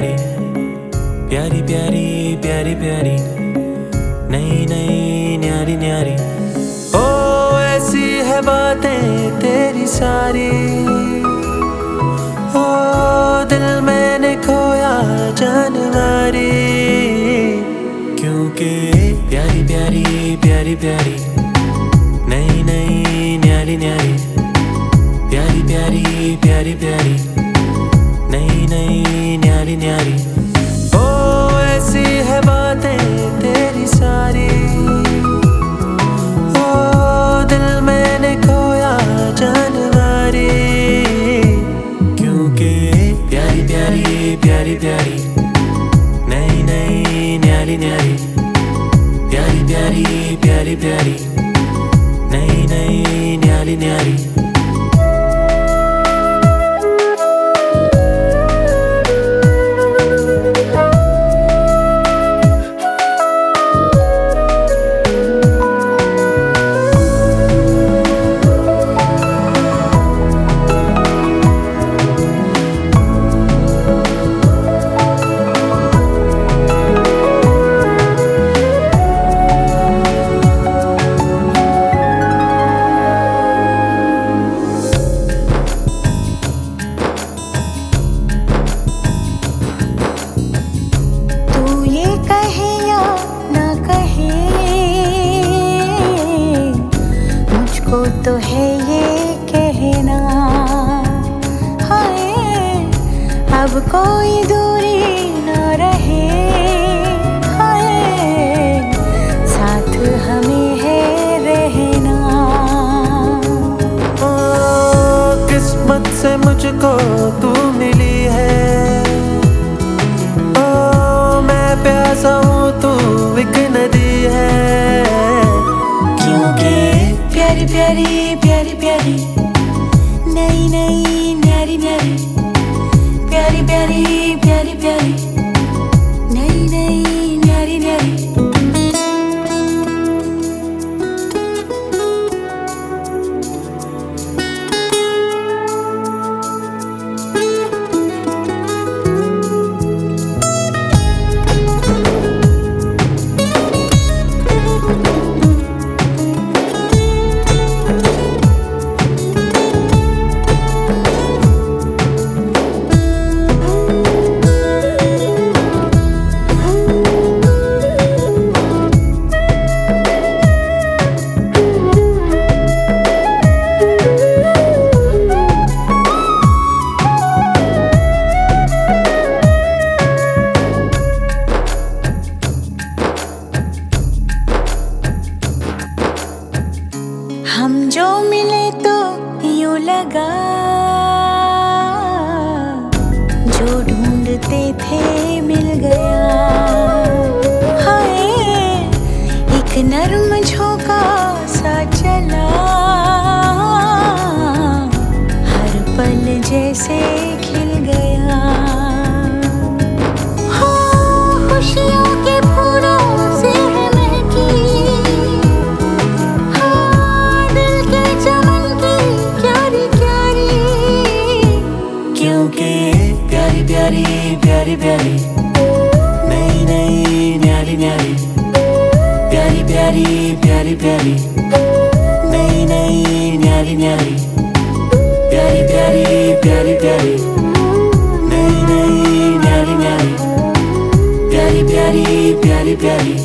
प्यारी प्यारी प्यारी प्यारी प्यारी नई नई न्यारी न्यारी ओ ऐसी है बातें तेरी सारी ओ दिल मैंने खोया जानवारी क्योंकि प्यारी प्यारी प्यारी प्यारी नई नई न्यारी न्यारी प्यारी प्यारी प्यारी प्यारी नई नई न्यारी न्यारी। ओ, ऐसी है बातें तेरी सारी। ओ, दिल मैंने खोया जानवारी। क्योंकि प्यारी प्यारी प्यारी प्यारी। नई नई, न्यारी न्यारी। प्यारी प्यारी प्यारी प्यारी। नई नई, न्यारी न्यारी। कोई दूरी ना रहे। हाय, साथ हमें है रहना। ओ, किस्मत से मुझको तू मिली है। ओ, मैं प्यासा हूँ, तू एक नदी है। लगा। जो ढूंढते थे मिल गया। हाय, एक नर्म झोंका सा चला। हर पल जैसे खिल प्यारी नई नई न्यारी न्यारी प्यारी प्यारी प्यारी प्यारी नई नई न्यारी न्यारी प्यारी प्यारी प्यारी प्यारी नई नई न्यारी न्यारी प्यारी प्यारी प्यारी प्यारी